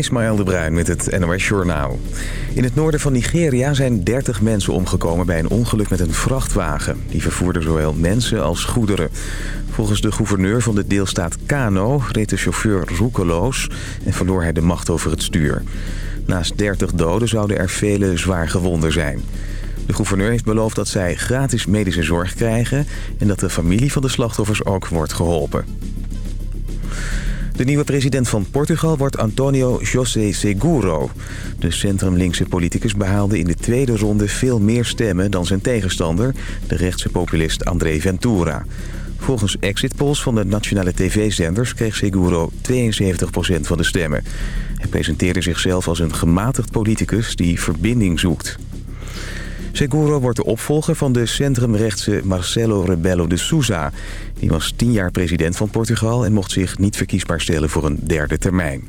Ismaël de Bruin met het NOS Journaal. In het noorden van Nigeria zijn 30 mensen omgekomen bij een ongeluk met een vrachtwagen. Die vervoerde zowel mensen als goederen. Volgens de gouverneur van de deelstaat Kano reed de chauffeur roekeloos... en verloor hij de macht over het stuur. Naast 30 doden zouden er vele zwaar gewonden zijn. De gouverneur heeft beloofd dat zij gratis medische zorg krijgen... en dat de familie van de slachtoffers ook wordt geholpen. De nieuwe president van Portugal wordt Antonio José Seguro. De centrumlinkse politicus behaalde in de tweede ronde veel meer stemmen dan zijn tegenstander... de rechtse populist André Ventura. Volgens exit polls van de nationale tv-zenders kreeg Seguro 72% van de stemmen. Hij presenteerde zichzelf als een gematigd politicus die verbinding zoekt. Seguro wordt de opvolger van de centrumrechtse Marcelo Rebelo de Sousa. Die was tien jaar president van Portugal en mocht zich niet verkiesbaar stellen voor een derde termijn.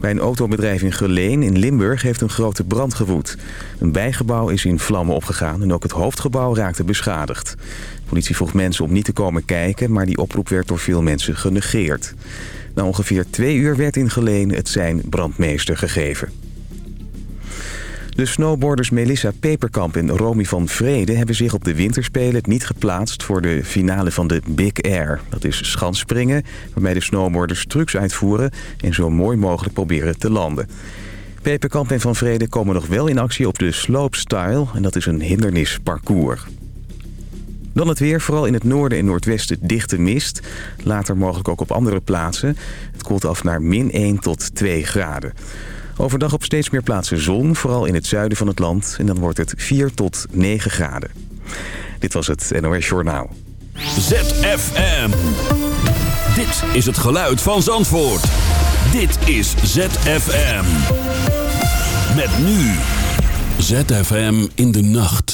Bij een autobedrijf in Geleen in Limburg heeft een grote brand gewoed. Een bijgebouw is in vlammen opgegaan en ook het hoofdgebouw raakte beschadigd. De politie vroeg mensen om niet te komen kijken, maar die oproep werd door veel mensen genegeerd. Na ongeveer twee uur werd in Geleen het zijn brandmeester gegeven. De snowboarders Melissa Peperkamp en Romy van Vrede hebben zich op de winterspelen niet geplaatst voor de finale van de Big Air. Dat is schansspringen, waarbij de snowboarders trucs uitvoeren en zo mooi mogelijk proberen te landen. Peperkamp en Van Vrede komen nog wel in actie op de slopestyle en dat is een hindernisparcours. Dan het weer, vooral in het noorden en noordwesten dichte mist. Later mogelijk ook op andere plaatsen. Het koelt af naar min 1 tot 2 graden. Overdag op steeds meer plaatsen zon, vooral in het zuiden van het land. En dan wordt het 4 tot 9 graden. Dit was het NOS Journaal. ZFM. Dit is het geluid van Zandvoort. Dit is ZFM. Met nu. ZFM in de nacht.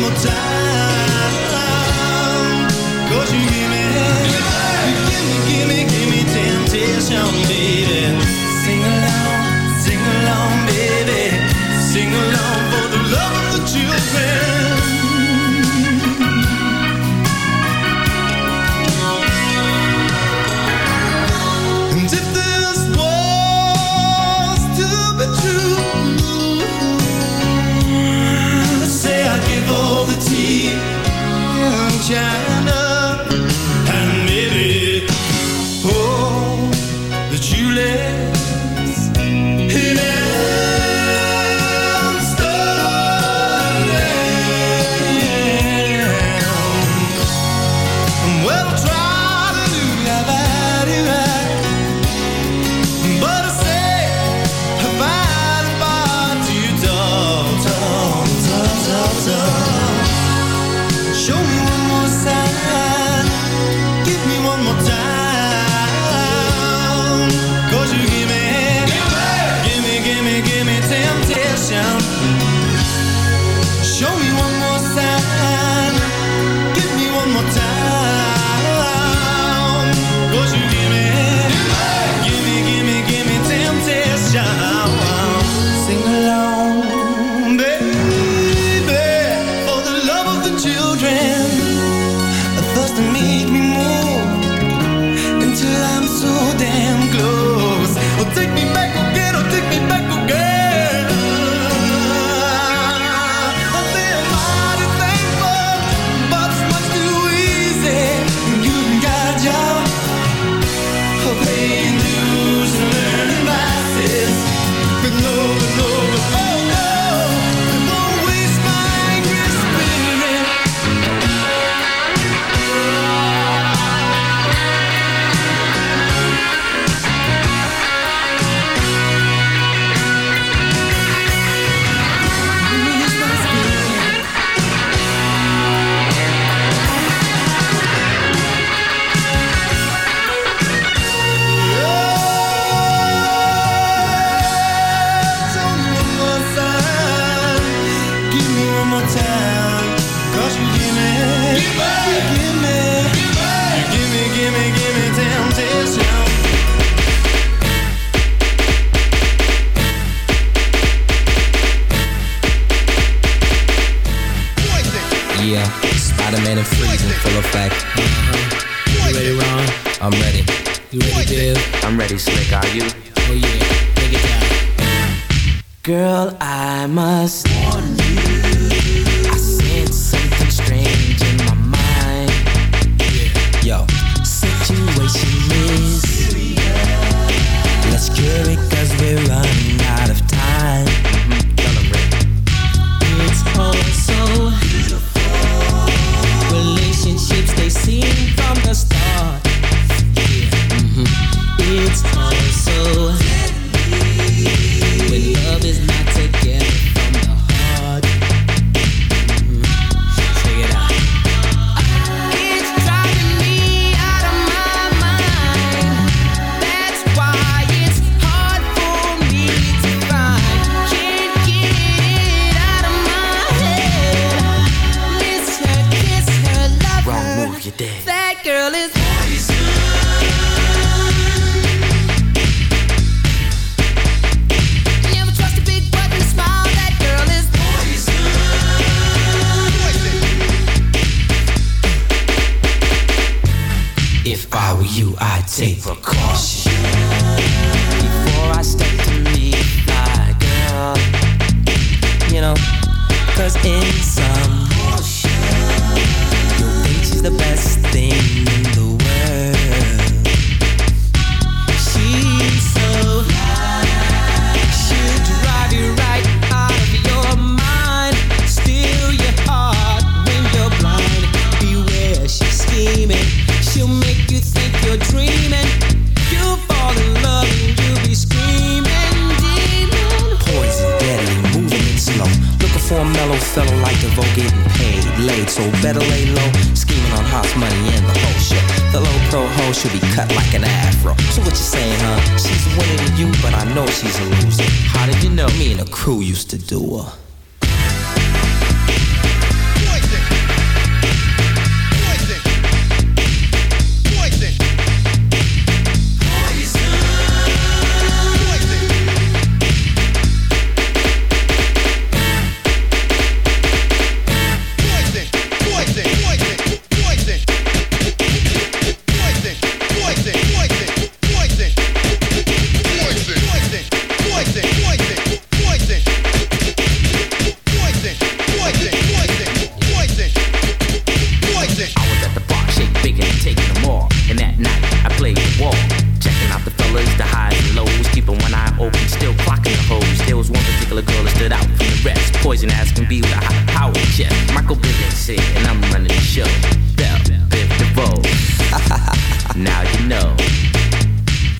more time.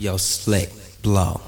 Your slick blow.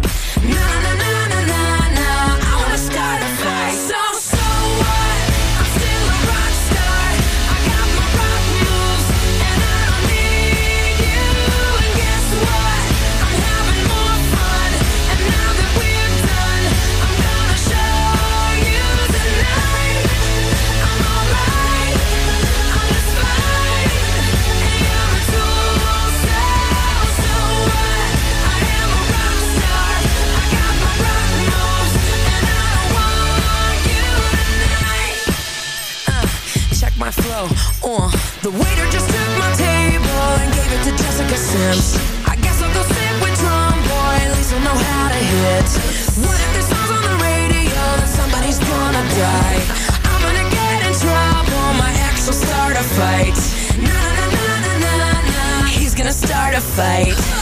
right fight.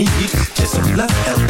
Just each. There's some love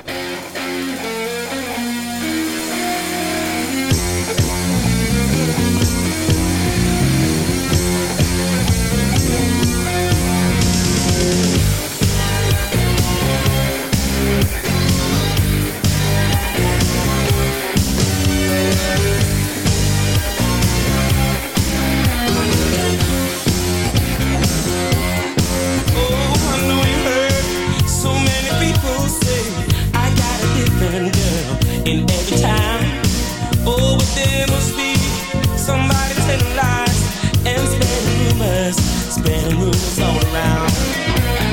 spreading lies and spreading rumors, spreading rumors all around.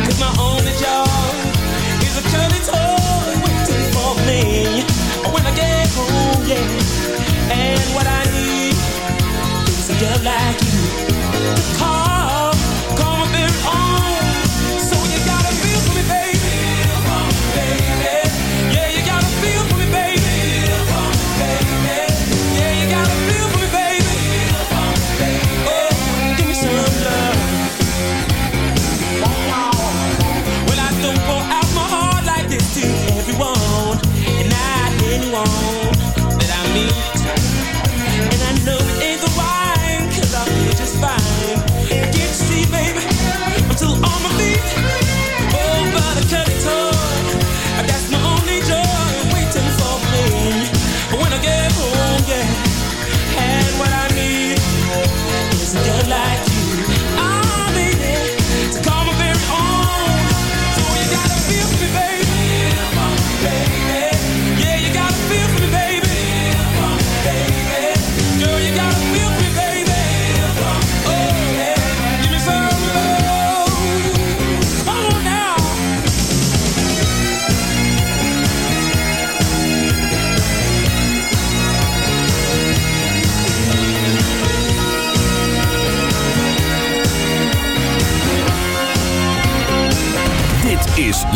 Cause my only job is a curly toy waiting for me when I get home, yeah. And what I need is a girl like